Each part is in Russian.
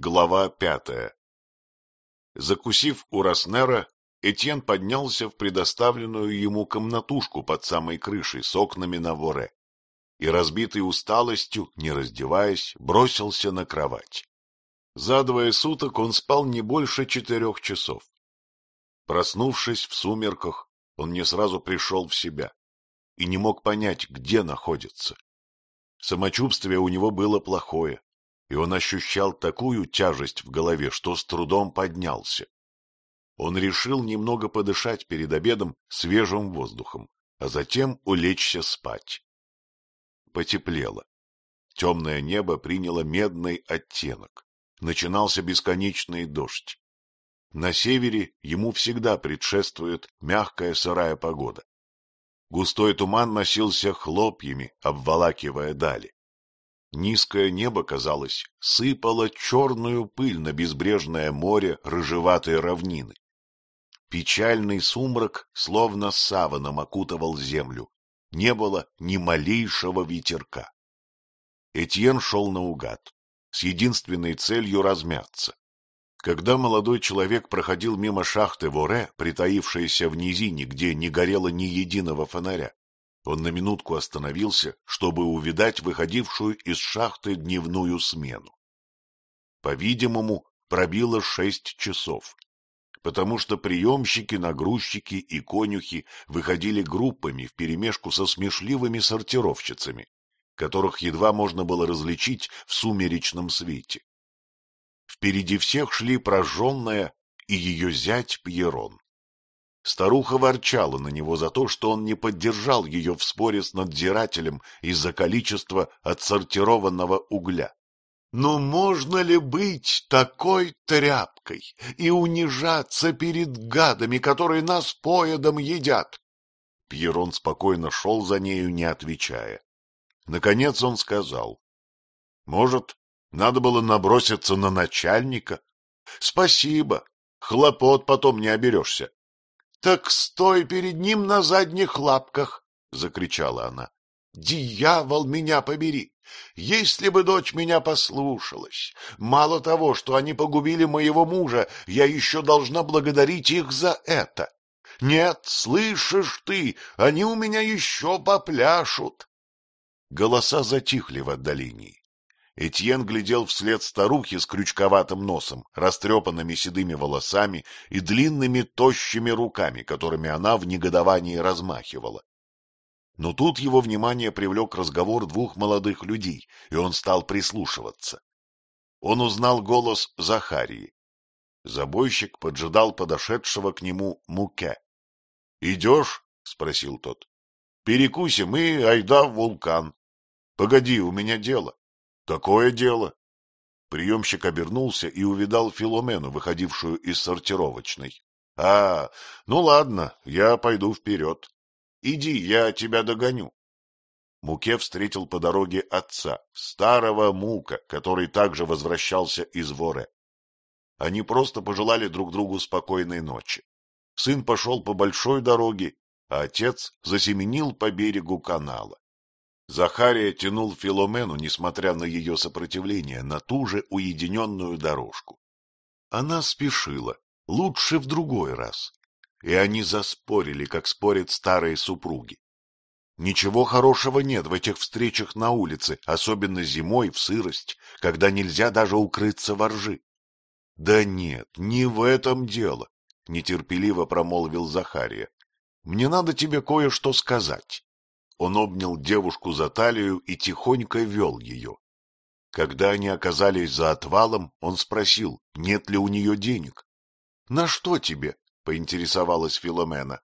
Глава пятая Закусив у Роснера, Этьен поднялся в предоставленную ему комнатушку под самой крышей с окнами на воре и, разбитый усталостью, не раздеваясь, бросился на кровать. За двое суток он спал не больше четырех часов. Проснувшись в сумерках, он не сразу пришел в себя и не мог понять, где находится. Самочувствие у него было плохое, и он ощущал такую тяжесть в голове, что с трудом поднялся. Он решил немного подышать перед обедом свежим воздухом, а затем улечься спать. Потеплело. Темное небо приняло медный оттенок. Начинался бесконечный дождь. На севере ему всегда предшествует мягкая сырая погода. Густой туман носился хлопьями, обволакивая дали. Низкое небо, казалось, сыпало черную пыль на безбрежное море рыжеватой равнины. Печальный сумрак, словно саваном, окутывал землю. Не было ни малейшего ветерка. Этьен шел наугад, с единственной целью размяться. Когда молодой человек проходил мимо шахты Воре, притаившейся в низине, где не горело ни единого фонаря, он на минутку остановился, чтобы увидать выходившую из шахты дневную смену. По-видимому, пробило шесть часов, потому что приемщики, нагрузчики и конюхи выходили группами вперемешку со смешливыми сортировщицами, которых едва можно было различить в сумеречном свете. Впереди всех шли прожженная и ее зять Пьерон. Старуха ворчала на него за то, что он не поддержал ее в споре с надзирателем из-за количества отсортированного угля. Но можно ли быть такой тряпкой и унижаться перед гадами, которые нас поедом едят? Пьерон спокойно шел за нею, не отвечая. Наконец он сказал. — Может, надо было наброситься на начальника? — Спасибо, хлопот потом не оберешься. — Так стой перед ним на задних лапках! — закричала она. — Дьявол, меня побери! Если бы дочь меня послушалась, мало того, что они погубили моего мужа, я еще должна благодарить их за это. Нет, слышишь ты, они у меня еще попляшут. Голоса затихли в отдалении. Этьен глядел вслед старухе с крючковатым носом, растрепанными седыми волосами и длинными тощими руками, которыми она в негодовании размахивала. Но тут его внимание привлек разговор двух молодых людей, и он стал прислушиваться. Он узнал голос Захарии. Забойщик поджидал подошедшего к нему Муке. — Идешь? — спросил тот. — Перекусим и айда в вулкан. — Погоди, у меня дело. Какое дело? Приемщик обернулся и увидал Филомену, выходившую из сортировочной. — А, ну ладно, я пойду вперед. Иди, я тебя догоню. Муке встретил по дороге отца, старого Мука, который также возвращался из Воре. Они просто пожелали друг другу спокойной ночи. Сын пошел по большой дороге, а отец засеменил по берегу канала. Захария тянул Филомену, несмотря на ее сопротивление, на ту же уединенную дорожку. Она спешила, лучше в другой раз, и они заспорили, как спорят старые супруги. Ничего хорошего нет в этих встречах на улице, особенно зимой в сырость, когда нельзя даже укрыться во ржи. — Да нет, не в этом дело, — нетерпеливо промолвил Захария. — Мне надо тебе кое-что сказать. Он обнял девушку за талию и тихонько вел ее. Когда они оказались за отвалом, он спросил, нет ли у нее денег. — На что тебе? — поинтересовалась Филомена.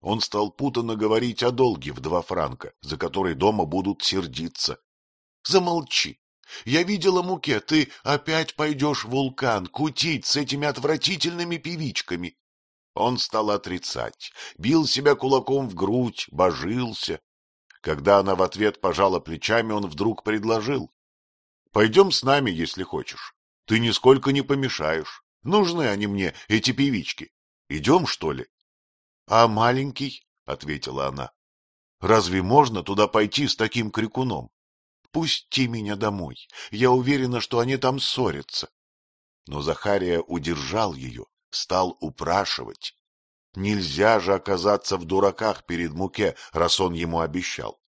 Он стал путанно говорить о долге в два франка, за который дома будут сердиться. — Замолчи. Я видела муке, ты опять пойдешь в вулкан кутить с этими отвратительными певичками. Он стал отрицать, бил себя кулаком в грудь, божился, когда она в ответ пожала плечами, он вдруг предложил. — Пойдем с нами, если хочешь. Ты нисколько не помешаешь. Нужны они мне, эти певички. Идем, что ли? — А маленький? — ответила она. — Разве можно туда пойти с таким крикуном? Пусти меня домой. Я уверена, что они там ссорятся. Но Захария удержал ее, стал упрашивать. Нельзя же оказаться в дураках перед Муке, раз он ему обещал.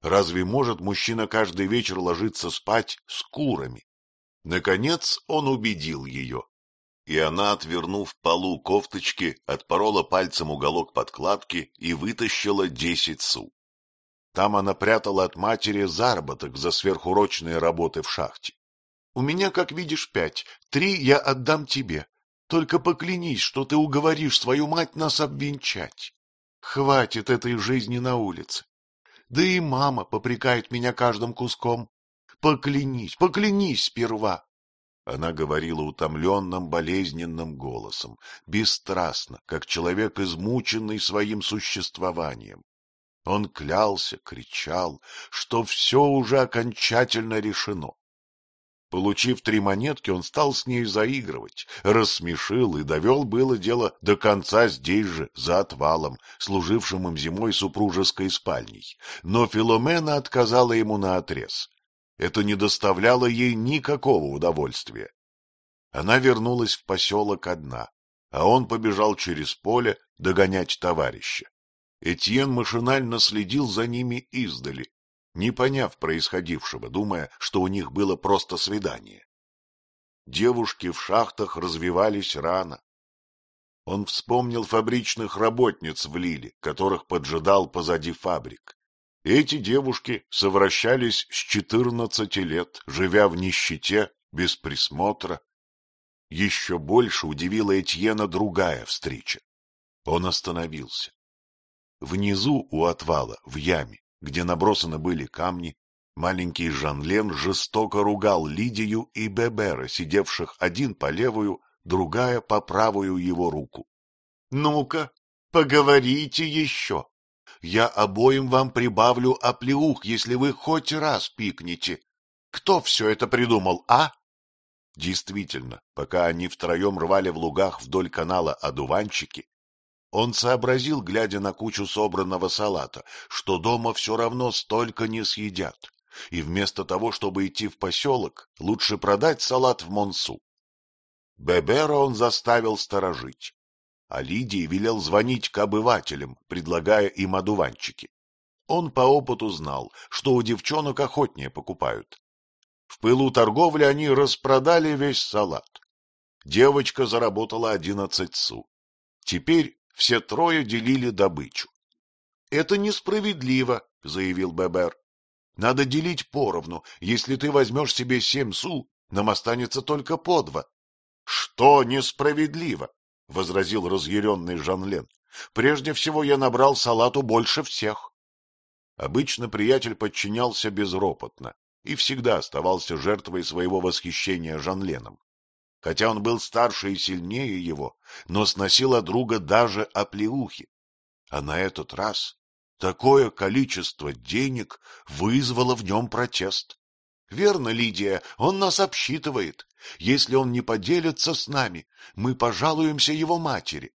Разве может мужчина каждый вечер ложиться спать с курами? Наконец он убедил ее, и она, отвернув полу кофточки, отпорола пальцем уголок подкладки и вытащила десять су. Там она прятала от матери заработок за сверхурочные работы в шахте. — У меня, как видишь, пять. Три я отдам тебе. Только поклянись, что ты уговоришь свою мать нас обвенчать. Хватит этой жизни на улице. Да и мама попрекает меня каждым куском. Поклянись, поклянись сперва. Она говорила утомленным, болезненным голосом, бесстрастно, как человек, измученный своим существованием. Он клялся, кричал, что все уже окончательно решено. Получив три монетки, он стал с ней заигрывать, рассмешил и довел было дело до конца здесь же, за отвалом, служившим им зимой супружеской спальней. Но Филомена отказала ему наотрез. Это не доставляло ей никакого удовольствия. Она вернулась в поселок одна, а он побежал через поле догонять товарища. Этьен машинально следил за ними издали, не поняв происходившего, думая, что у них было просто свидание. Девушки в шахтах развивались рано. Он вспомнил фабричных работниц в Лиле, которых поджидал позади фабрик. Эти девушки совращались с четырнадцати лет, живя в нищете, без присмотра. Еще больше удивила Этьена другая встреча. Он остановился. Внизу у отвала, в яме, где набросаны были камни, маленький Жанлен жестоко ругал Лидию и Бебера, сидевших один по левую, другая по правую его руку. — Ну-ка, поговорите еще. Я обоим вам прибавлю оплеух, если вы хоть раз пикнете. Кто все это придумал, а? Действительно, пока они втроем рвали в лугах вдоль канала одуванчики, он сообразил, глядя на кучу собранного салата, что дома все равно столько не съедят, и вместо того, чтобы идти в поселок, лучше продать салат в Монсу. Бебера он заставил сторожить, а Лидии велел звонить к обывателям, предлагая им одуванчики. Он по опыту знал, что у девчонок охотнее покупают. В пылу торговли они распродали весь салат. Девочка заработала одиннадцать су. Теперь все трое делили добычу. — Это несправедливо, — заявил Бебер. — Надо делить поровну. Если ты возьмешь себе семь су, нам останется только по два. — Что несправедливо? — возразил разъяренный Жанлен. — Прежде всего я набрал салату больше всех. Обычно приятель подчинялся безропотно и всегда оставался жертвой своего восхищения Жанленом. Хотя он был старше и сильнее его, но сносил от друга даже оплеухи. А на этот раз такое количество денег вызвало в нем протест. Верно, Лидия, он нас обсчитывает. Если он не поделится с нами, мы пожалуемся его матери.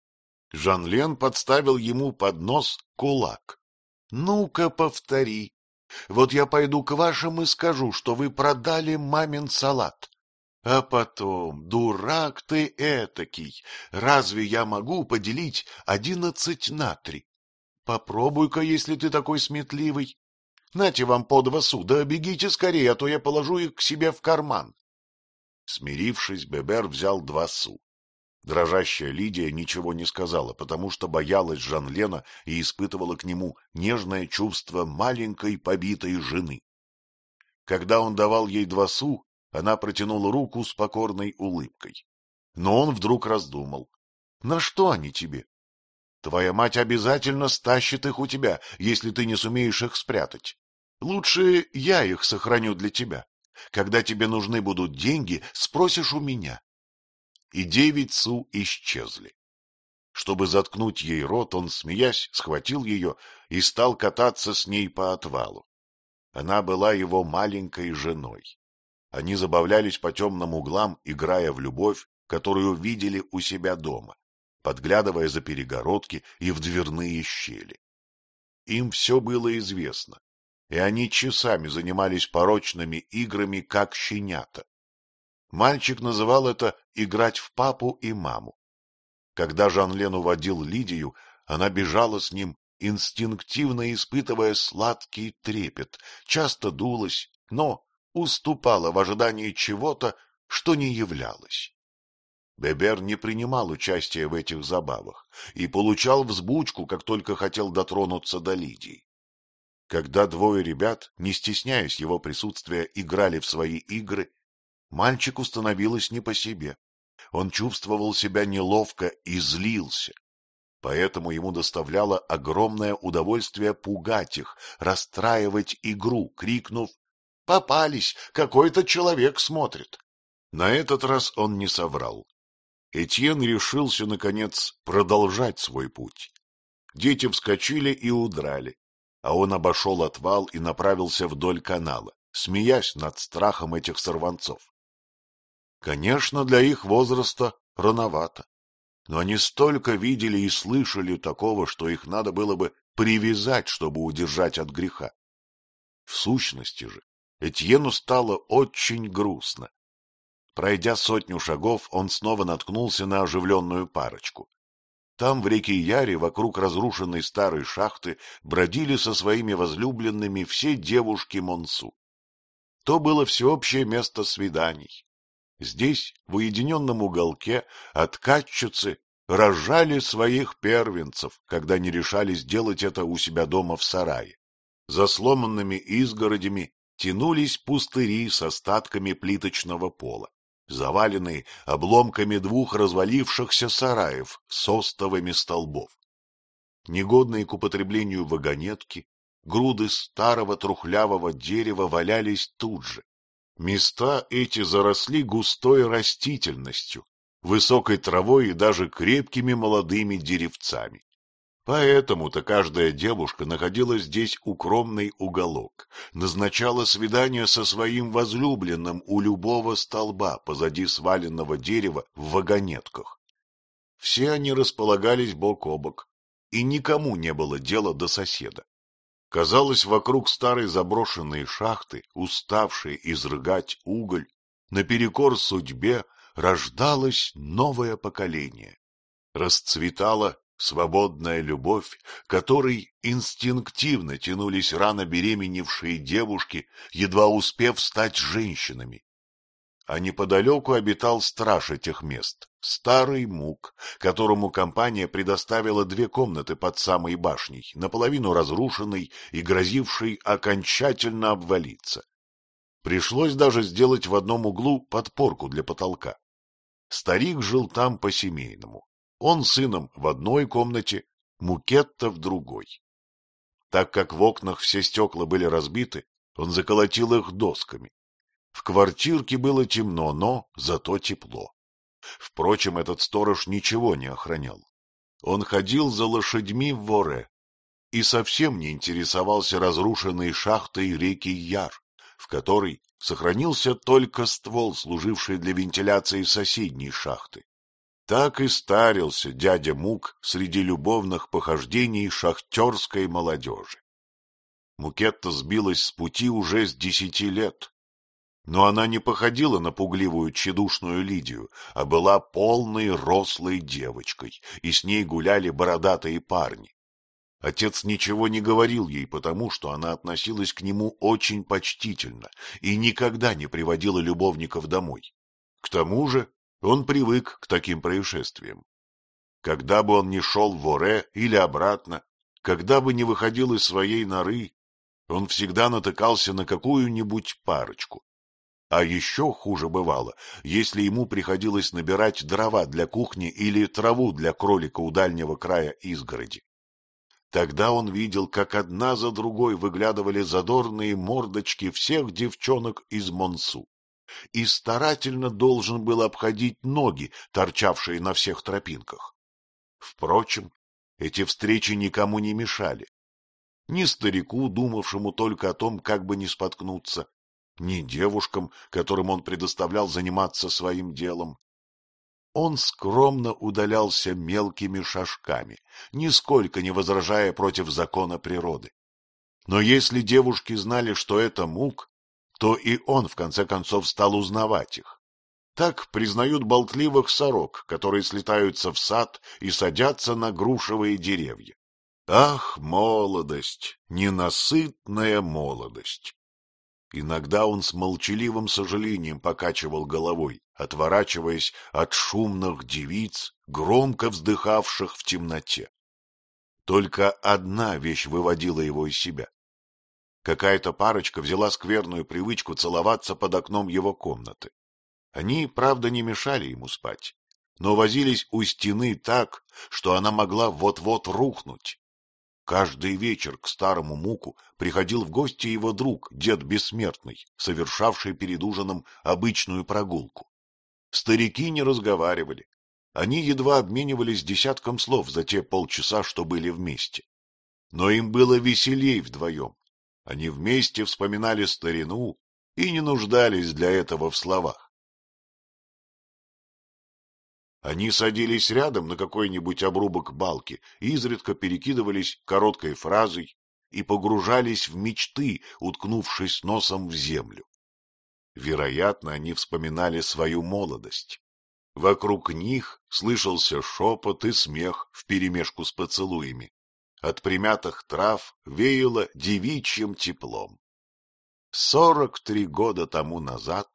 Жан-Лен подставил ему под нос кулак. — Ну-ка, повтори. Вот я пойду к вашим и скажу, что вы продали мамин салат. А потом, дурак ты этакий, разве я могу поделить одиннадцать на три? Попробуй-ка, если ты такой сметливый. Нате вам по два суда, бегите скорее, а то я положу их к себе в карман. Смирившись, Бебер взял два су. Дрожащая Лидия ничего не сказала, потому что боялась Жан-Лена и испытывала к нему нежное чувство маленькой побитой жены. Когда он давал ей два су, она протянула руку с покорной улыбкой. Но он вдруг раздумал. — На что они тебе? Твоя мать обязательно стащит их у тебя, если ты не сумеешь их спрятать. Лучше я их сохраню для тебя. Когда тебе нужны будут деньги, спросишь у меня. И девять су исчезли. Чтобы заткнуть ей рот, он, смеясь, схватил ее и стал кататься с ней по отвалу. Она была его маленькой женой. Они забавлялись по темным углам, играя в любовь, которую видели у себя дома, подглядывая за перегородки и в дверные щели. Им все было известно, и они часами занимались порочными играми, как щенята. Мальчик называл это «играть в папу и маму». Когда Жан-Лен уводил Лидию, она бежала с ним, инстинктивно испытывая сладкий трепет, часто дулась, но уступала в ожидании чего-то, что не являлось. Бебер не принимал участия в этих забавах и получал взбучку, как только хотел дотронуться до Лидии. Когда двое ребят, не стесняясь его присутствия, играли в свои игры, мальчику становилось не по себе. Он чувствовал себя неловко и злился. Поэтому ему доставляло огромное удовольствие пугать их, расстраивать игру, крикнув «Попались! Какой-то человек смотрит!» На этот раз он не соврал. Этьен решился, наконец, продолжать свой путь. Дети вскочили и удрали, а он обошел отвал и направился вдоль канала, смеясь над страхом этих сорванцов. Конечно, для их возраста рановато, но они столько видели и слышали такого, что их надо было бы привязать, чтобы удержать от греха. В сущности же, Этьену стало очень грустно. Пройдя сотню шагов, он снова наткнулся на оживленную парочку. Там, в реке Яре, вокруг разрушенной старой шахты, бродили со своими возлюбленными все девушки Монсу. То было всеобщее место свиданий. Здесь, в уединенном уголке, откатчицы рожали своих первенцев, когда не решались делать это у себя дома в сарае. За сломанными изгородями тянулись пустыри с остатками плиточного пола заваленный обломками двух развалившихся сараев с остовами столбов. Негодные к употреблению вагонетки, груды старого трухлявого дерева валялись тут же. Места эти заросли густой растительностью, высокой травой и даже крепкими молодыми деревцами. Поэтому-то каждая девушка находила здесь укромный уголок, назначала свидание со своим возлюбленным у любого столба позади сваленного дерева в вагонетках. Все они располагались бок о бок, и никому не было дела до соседа. Казалось, вокруг старой заброшенной шахты, уставшей изрыгать уголь, наперекор судьбе рождалось новое поколение. Расцветала свободная любовь, которой инстинктивно тянулись рано беременевшие девушки, едва успев стать женщинами. А неподалеку обитал страж этих мест, старый мук, которому компания предоставила две комнаты под самой башней, наполовину разрушенной и грозившей окончательно обвалиться. Пришлось даже сделать в одном углу подпорку для потолка. Старик жил там по-семейному. Он сыном в одной комнате, Мукетта в другой. Так как в окнах все стекла были разбиты, он заколотил их досками. В квартирке было темно, но зато тепло. Впрочем, этот сторож ничего не охранял. Он ходил за лошадьми в воре и совсем не интересовался разрушенной шахтой реки Яр, в которой сохранился только ствол, служивший для вентиляции соседней шахты. Так и старился дядя Мук среди любовных похождений шахтерской молодежи. Мукетта сбилась с пути уже с десяти лет. Но она не походила на пугливую тщедушную Лидию, а была полной рослой девочкой, и с ней гуляли бородатые парни. Отец ничего не говорил ей, потому что она относилась к нему очень почтительно и никогда не приводила любовников домой. К тому же он привык к таким происшествиям. Когда бы он ни шел в Оре или обратно, когда бы не выходил из своей норы, он всегда натыкался на какую-нибудь парочку. А еще хуже бывало, если ему приходилось набирать дрова для кухни или траву для кролика у дальнего края изгороди. Тогда он видел, как одна за другой выглядывали задорные мордочки всех девчонок из Монсу и старательно должен был обходить ноги, торчавшие на всех тропинках. Впрочем, эти встречи никому не мешали. Ни старику, думавшему только о том, как бы не споткнуться, ни девушкам, которым он предоставлял заниматься своим делом. Он скромно удалялся мелкими шажками, нисколько не возражая против закона природы. Но если девушки знали, что это мук, то и он, в конце концов, стал узнавать их. Так признают болтливых сорок, которые слетаются в сад и садятся на грушевые деревья. Ах, молодость, ненасытная молодость! Иногда он с молчаливым сожалением покачивал головой, отворачиваясь от шумных девиц, громко вздыхавших в темноте. Только одна вещь выводила его из себя. Какая-то парочка взяла скверную привычку целоваться под окном его комнаты. Они, правда, не мешали ему спать, но возились у стены так, что она могла вот-вот рухнуть. Каждый вечер к старому муку приходил в гости его друг, дед Бессмертный, совершавший перед ужином обычную прогулку. Старики не разговаривали. Они едва обменивались десятком слов за те полчаса, что были вместе. Но им было веселей вдвоем. Они вместе вспоминали старину и не нуждались для этого в словах. Они садились рядом на какой-нибудь обрубок балки, изредка перекидывались короткой фразой и погружались в мечты, уткнувшись носом в землю. Вероятно, они вспоминали свою молодость. Вокруг них слышался шепот и смех вперемешку с поцелуями. От примятых трав веяло девичьим теплом. Сорок три года тому назад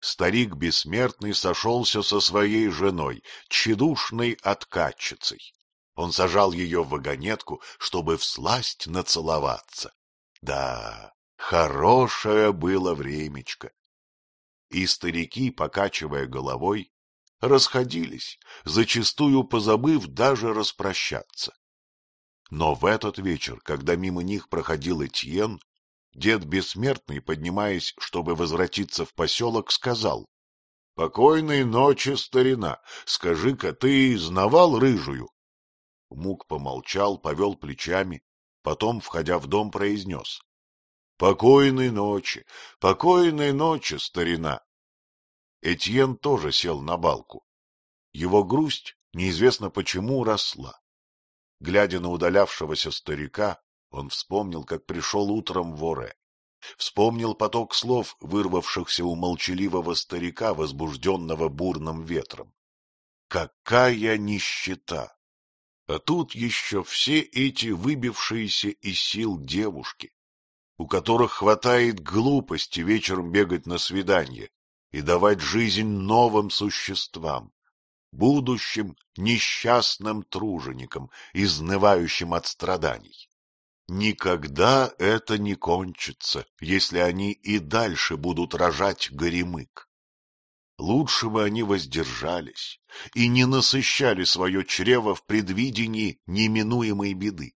старик бессмертный сошелся со своей женой, тщедушной откатчицей. Он сажал ее в вагонетку, чтобы всласть нацеловаться. Да, хорошее было времечко. И старики, покачивая головой, расходились, зачастую позабыв даже распрощаться. Но в этот вечер, когда мимо них проходил Этьен, дед Бессмертный, поднимаясь, чтобы возвратиться в поселок, сказал, — Покойной ночи, старина, скажи-ка, ты знавал рыжую? Мук помолчал, повел плечами, потом, входя в дом, произнес. — Покойной ночи, покойной ночи, старина. Этьен тоже сел на балку. Его грусть, неизвестно почему, росла. Глядя на удалявшегося старика, он вспомнил, как пришел утром в. Вспомнил поток слов, вырвавшихся у молчаливого старика, возбужденного бурным ветром. Какая нищета! А тут еще все эти выбившиеся из сил девушки, у которых хватает глупости вечером бегать на свидание и давать жизнь новым существам будущим несчастным труженикам, изнывающим от страданий. Никогда это не кончится, если они и дальше будут рожать горемык. Лучше бы они воздержались и не насыщали свое чрево в предвидении неминуемой беды.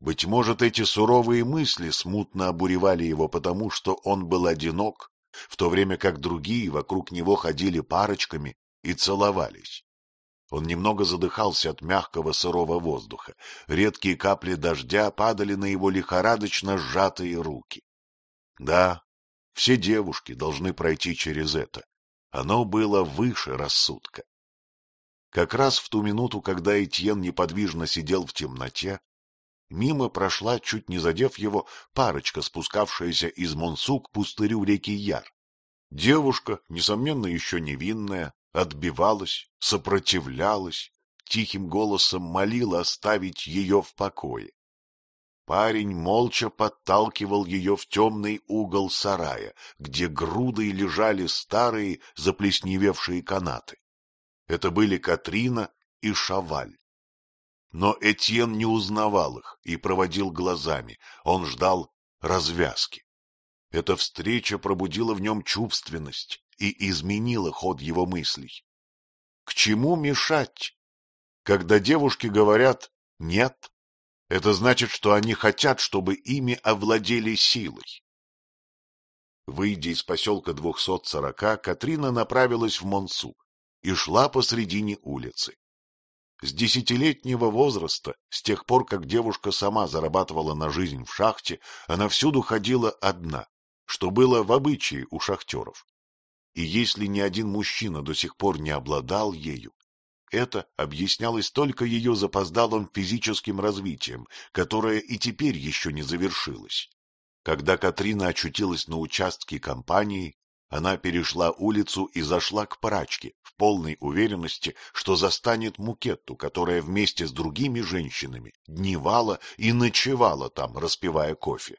Быть может, эти суровые мысли смутно обуревали его потому, что он был одинок, в то время как другие вокруг него ходили парочками и целовались. Он немного задыхался от мягкого сырого воздуха. Редкие капли дождя падали на его лихорадочно сжатые руки. Да, все девушки должны пройти через это. Оно было выше рассудка. Как раз в ту минуту, когда Этьен неподвижно сидел в темноте, мимо прошла, чуть не задев его, парочка, спускавшаяся из Монсу к пустырю реки Яр. Девушка, несомненно, еще невинная, отбивалась, сопротивлялась, тихим голосом молила оставить ее в покое. Парень молча подталкивал ее в темный угол сарая, где грудой лежали старые заплесневевшие канаты. Это были Катрина и Шаваль. Но Этьен не узнавал их и проводил глазами, он ждал развязки. Эта встреча пробудила в нем чувственность, и изменила ход его мыслей. К чему мешать? Когда девушки говорят «нет», это значит, что они хотят, чтобы ими овладели силой. Выйдя из поселка двухсот сорока, Катрина направилась в Монсу и шла посредине улицы. С десятилетнего возраста, с тех пор, как девушка сама зарабатывала на жизнь в шахте, она всюду ходила одна, что было в обычае у шахтеров. И если ни один мужчина до сих пор не обладал ею, это объяснялось только ее запоздалым физическим развитием, которое и теперь еще не завершилось. Когда Катрина очутилась на участке компании, Она перешла улицу и зашла к прачке в полной уверенности, что застанет Мукетту, которая вместе с другими женщинами дневала и ночевала там, распивая кофе.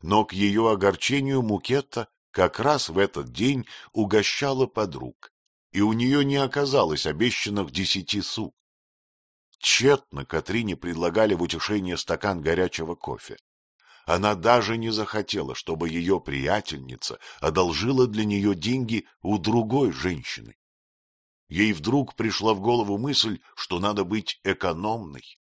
Но к ее огорчению Мукетта как раз в этот день угощала подруг, и у нее не оказалось обещанных десяти су. Тщетно Катрине предлагали в утешение стакан горячего кофе. Она даже не захотела, чтобы ее приятельница одолжила для нее деньги у другой женщины. Ей вдруг пришла в голову мысль, что надо быть экономной.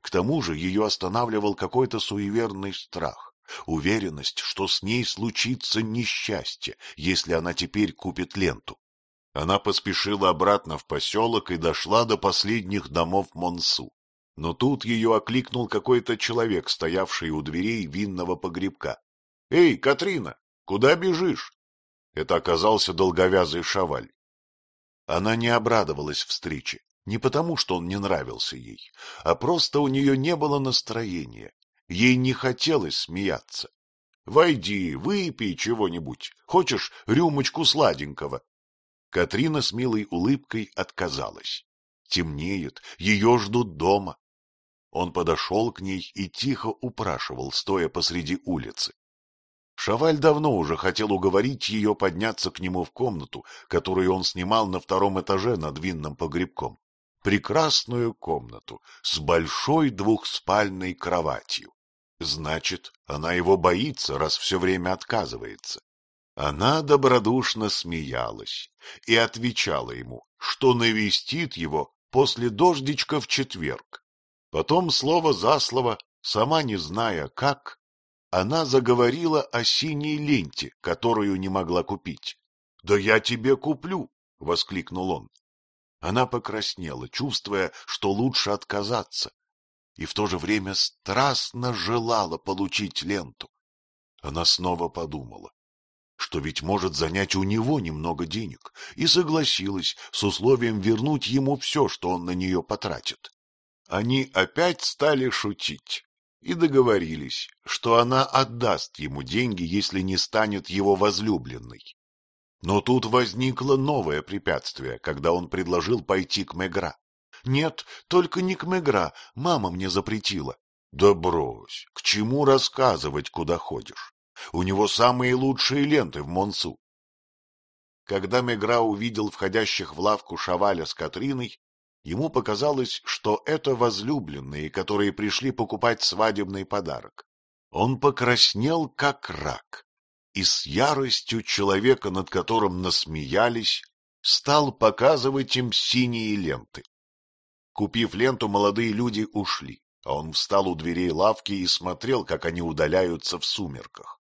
К тому же ее останавливал какой-то суеверный страх, уверенность, что с ней случится несчастье, если она теперь купит ленту. Она поспешила обратно в поселок и дошла до последних домов Монсу. Но тут ее окликнул какой-то человек, стоявший у дверей винного погребка. — Эй, Катрина, куда бежишь? Это оказался долговязый шаваль. Она не обрадовалась встрече, не потому, что он не нравился ей, а просто у нее не было настроения. Ей не хотелось смеяться. — Войди, выпей чего-нибудь. Хочешь рюмочку сладенького? Катрина с милой улыбкой отказалась. Темнеет, ее ждут дома. Он подошел к ней и тихо упрашивал, стоя посреди улицы. Шаваль давно уже хотел уговорить ее подняться к нему в комнату, которую он снимал на втором этаже над винным погребком. Прекрасную комнату с большой двухспальной кроватью. Значит, она его боится, раз все время отказывается. Она добродушно смеялась и отвечала ему, что навестит его после дождичка в четверг. Потом слово за слово, сама не зная как, она заговорила о синей ленте, которую не могла купить. — Да я тебе куплю! — воскликнул он. Она покраснела, чувствуя, что лучше отказаться, и в то же время страстно желала получить ленту. Она снова подумала, что ведь может занять у него немного денег, и согласилась с условием вернуть ему все, что он на нее потратит. Они опять стали шутить и договорились, что она отдаст ему деньги, если не станет его возлюбленной. Но тут возникло новое препятствие, когда он предложил пойти к Мегра. Нет, только не к Мегра, мама мне запретила. Да брось, к чему рассказывать, куда ходишь? У него самые лучшие ленты в Монсу. Когда Мегра увидел входящих в лавку Шаваля с Катриной, Ему показалось, что это возлюбленные, которые пришли покупать свадебный подарок. Он покраснел, как рак, и с яростью человека, над которым насмеялись, стал показывать им синие ленты. Купив ленту, молодые люди ушли, а он встал у дверей лавки и смотрел, как они удаляются в сумерках.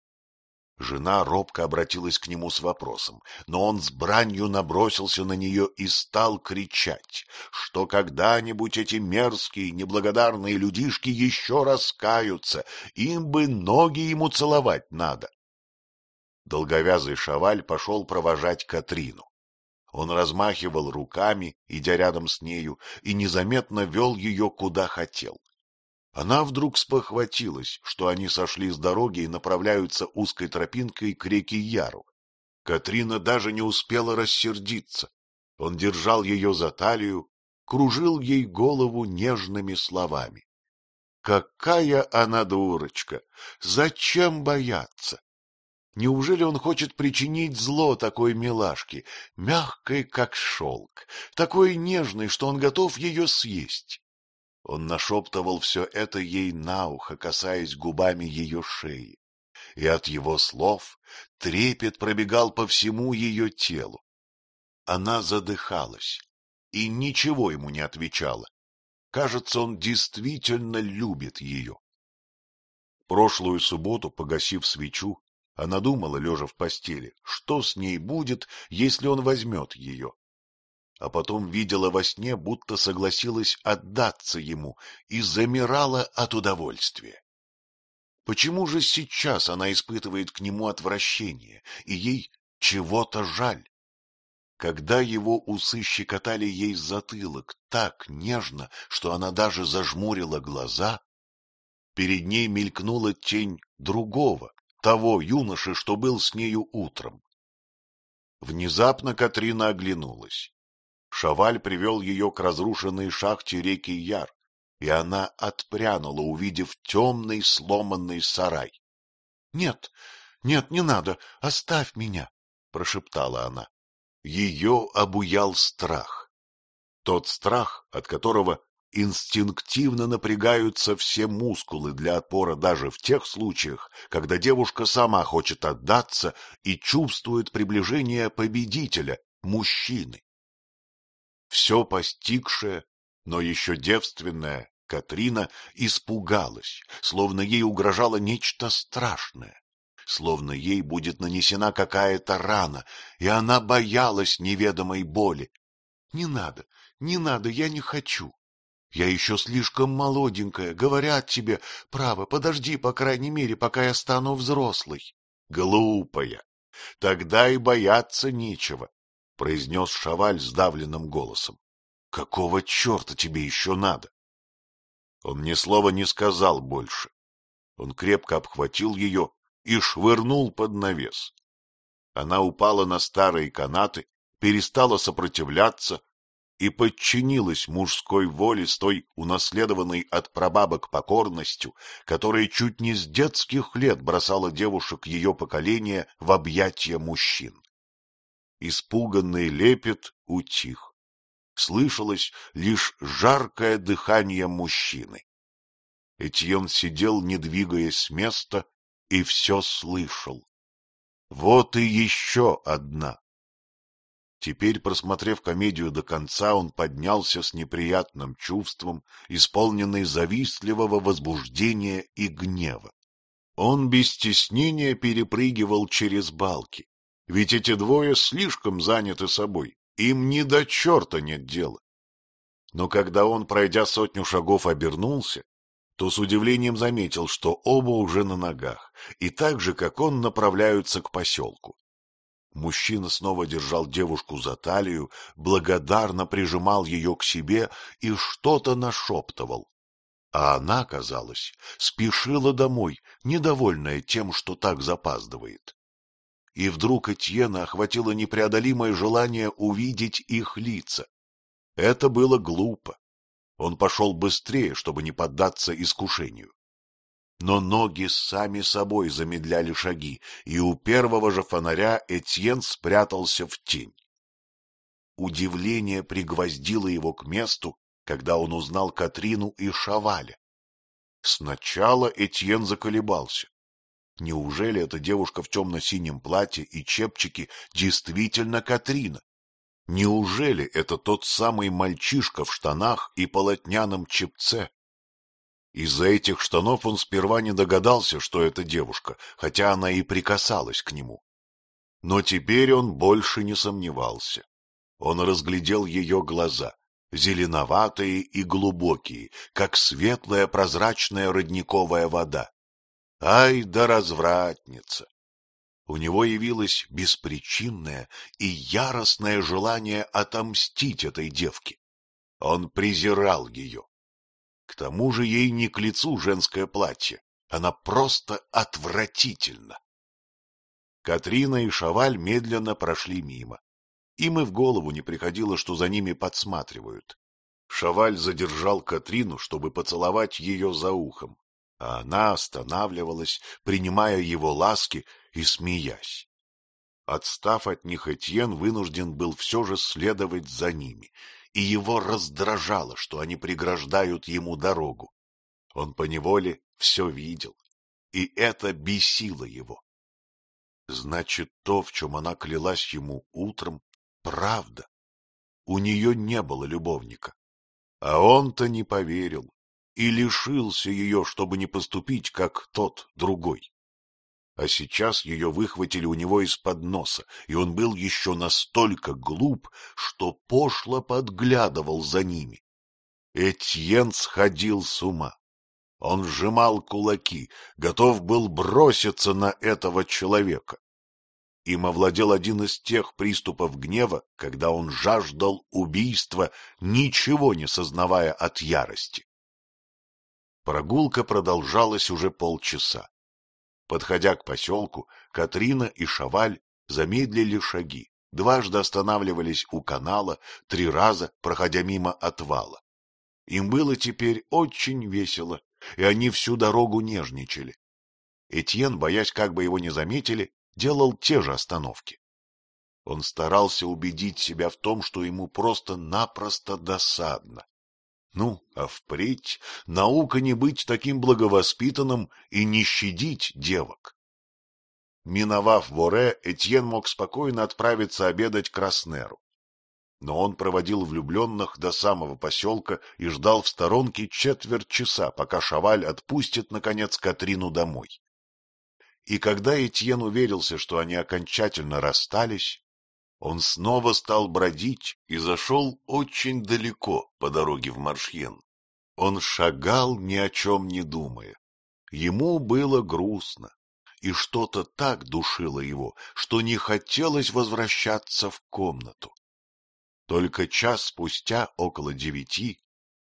Жена робко обратилась к нему с вопросом, но он с бранью набросился на нее и стал кричать, что когда-нибудь эти мерзкие, неблагодарные людишки еще раскаются, им бы ноги ему целовать надо. Долговязый шаваль пошел провожать Катрину. Он размахивал руками, идя рядом с нею, и незаметно вел ее куда хотел. Она вдруг спохватилась, что они сошли с дороги и направляются узкой тропинкой к реке Яру. Катрина даже не успела рассердиться. Он держал ее за талию, кружил ей голову нежными словами. Какая она дурочка! Зачем бояться? Неужели он хочет причинить зло такой милашке, мягкой, как шелк, такой нежной, что он готов ее съесть? Он нашептывал все это ей на ухо, касаясь губами ее шеи, и от его слов трепет пробегал по всему ее телу. Она задыхалась и ничего ему не отвечала. Кажется, он действительно любит ее. Прошлую субботу, погасив свечу, она думала, лежа в постели, что с ней будет, если он возьмет ее а потом видела во сне, будто согласилась отдаться ему и замирала от удовольствия. Почему же сейчас она испытывает к нему отвращение, и ей чего-то жаль? Когда его усы щекотали ей затылок так нежно, что она даже зажмурила глаза, перед ней мелькнула тень другого, того юноши, что был с нею утром. Внезапно Катрина оглянулась. Шаваль привел ее к разрушенной шахте реки Яр, и она отпрянула, увидев темный сломанный сарай. — Нет, нет, не надо, оставь меня, — прошептала она. Ее обуял страх. Тот страх, от которого инстинктивно напрягаются все мускулы для отпора даже в тех случаях, когда девушка сама хочет отдаться и чувствует приближение победителя, мужчины. Все постигшее, но еще девственная, Катрина испугалась, словно ей угрожало нечто страшное, словно ей будет нанесена какая-то рана, и она боялась неведомой боли. — Не надо, не надо, я не хочу. Я еще слишком молоденькая, говорят тебе, право, подожди, по крайней мере, пока я стану взрослой. Глупая, тогда и бояться нечего, — произнес Шаваль сдавленным голосом. Какого черта тебе еще надо? Он ни слова не сказал больше. Он крепко обхватил ее и швырнул под навес. Она упала на старые канаты, перестала сопротивляться и подчинилась мужской воле с той унаследованной от прабабок покорностью, которая чуть не с детских лет бросала девушек ее поколения в объятия мужчин. Испуганный лепет утих. Слышалось лишь жаркое дыхание мужчины. Этьен сидел, не двигаясь с места, и все слышал. Вот и еще одна Теперь, просмотрев комедию до конца, он поднялся с неприятным чувством, исполненный завистливого возбуждения и гнева. Он без стеснения перепрыгивал через балки, ведь эти двое слишком заняты собой, им ни до черта нет дела. Но когда он, пройдя сотню шагов, обернулся, то с удивлением заметил, что оба уже на ногах, и так же, как он, направляются к поселку. Мужчина снова держал девушку за талию, благодарно прижимал ее к себе и что-то нашептывал. А она, казалось, спешила домой, недовольная тем, что так запаздывает. И вдруг Этьена охватило непреодолимое желание увидеть их лица. Это было глупо. Он пошел быстрее, чтобы не поддаться искушению но ноги сами собой замедляли шаги, и у первого же фонаря Этьен спрятался в тень. Удивление пригвоздило его к месту, когда он узнал Катрину и Шаваля. Сначала Этьен заколебался. Неужели эта девушка в темно-синем платье и чепчике действительно Катрина? Неужели это тот самый мальчишка в штанах и полотняном чепце, из-за этих штанов он сперва не догадался, что это девушка, хотя она и прикасалась к нему. Но теперь он больше не сомневался. Он разглядел ее глаза, зеленоватые и глубокие, как светлая прозрачная родниковая вода. Ай да развратница! У него явилось беспричинное и яростное желание отомстить этой девке. Он презирал ее, к тому же ей не к лицу женское платье, она просто отвратительна. Катрина и Шаваль медленно прошли мимо. Им и в голову не приходило, что за ними подсматривают. Шаваль задержал Катрину, чтобы поцеловать ее за ухом, а она останавливалась, принимая его ласки и смеясь. Отстав от них, Этьен вынужден был все же следовать за ними, и его раздражало, что они преграждают ему дорогу. Он поневоле все видел, и это бесило его. Значит, то, в чем она клялась ему утром, правда. У нее не было любовника. А он-то не поверил и лишился ее, чтобы не поступить, как тот другой а сейчас ее выхватили у него из-под носа, и он был еще настолько глуп, что пошло подглядывал за ними. Этьен сходил с ума. Он сжимал кулаки, готов был броситься на этого человека. Им овладел один из тех приступов гнева, когда он жаждал убийства, ничего не сознавая от ярости. Прогулка продолжалась уже полчаса. Подходя к поселку, Катрина и Шаваль замедлили шаги, дважды останавливались у канала, три раза проходя мимо отвала. Им было теперь очень весело, и они всю дорогу нежничали. Этьен, боясь, как бы его не заметили, делал те же остановки. Он старался убедить себя в том, что ему просто-напросто досадно. Ну, а впредь наука не быть таким благовоспитанным и не щадить девок. Миновав Воре, Этьен мог спокойно отправиться обедать к Краснеру. Но он проводил влюбленных до самого поселка и ждал в сторонке четверть часа, пока Шаваль отпустит, наконец, Катрину домой. И когда Этьен уверился, что они окончательно расстались, он снова стал бродить и зашел очень далеко по дороге в Маршьен. Он шагал, ни о чем не думая. Ему было грустно, и что-то так душило его, что не хотелось возвращаться в комнату. Только час спустя, около девяти,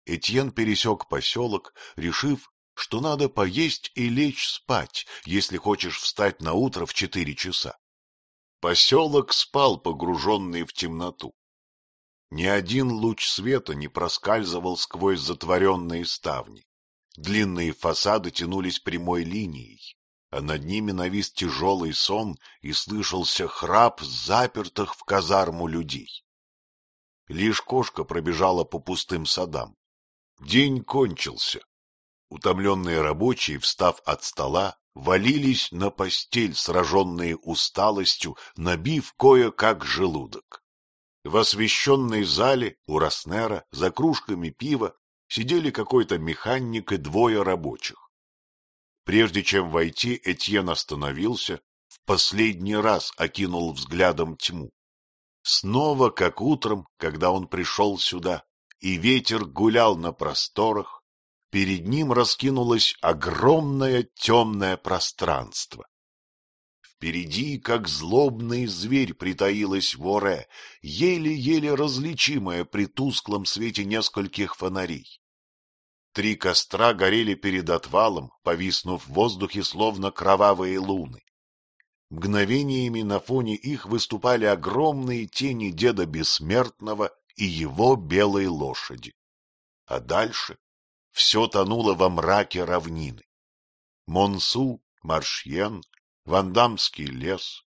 Этьен пересек поселок, решив, что надо поесть и лечь спать, если хочешь встать на утро в четыре часа. Поселок спал, погруженный в темноту. Ни один луч света не проскальзывал сквозь затворенные ставни. Длинные фасады тянулись прямой линией, а над ними навис тяжелый сон и слышался храп запертых в казарму людей. Лишь кошка пробежала по пустым садам. День кончился. Утомленные рабочие, встав от стола, валились на постель, сраженные усталостью, набив кое-как желудок. В освещенной зале у Роснера за кружками пива сидели какой-то механик и двое рабочих. Прежде чем войти, Этьен остановился, в последний раз окинул взглядом тьму. Снова, как утром, когда он пришел сюда, и ветер гулял на просторах, перед ним раскинулось огромное темное пространство. Впереди, как злобный зверь, притаилась воре, еле-еле различимая при тусклом свете нескольких фонарей. Три костра горели перед отвалом, повиснув в воздухе, словно кровавые луны. Мгновениями на фоне их выступали огромные тени деда Бессмертного и его белой лошади. А дальше все тонуло во мраке равнины. Монсу, Маршьен, Вандамский лес,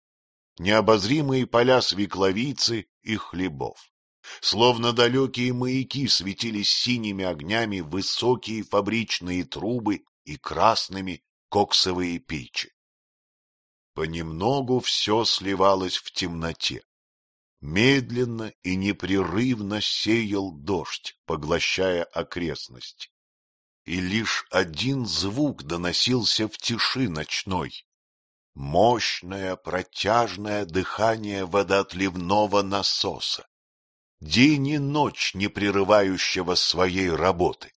необозримые поля свекловицы и хлебов. Словно далекие маяки светились синими огнями высокие фабричные трубы и красными коксовые печи. Понемногу все сливалось в темноте. Медленно и непрерывно сеял дождь, поглощая окрестность и лишь один звук доносился в тиши ночной. Мощное протяжное дыхание водоотливного насоса, день и ночь не прерывающего своей работы.